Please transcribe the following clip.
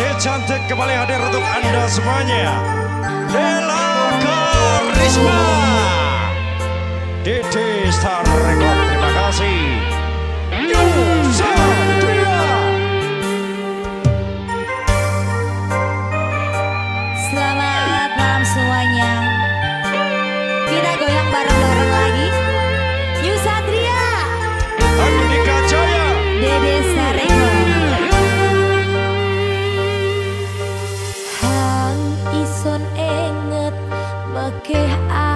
si cantik kembali hadir untuk anda semuanya. Dela Karisma Dede say I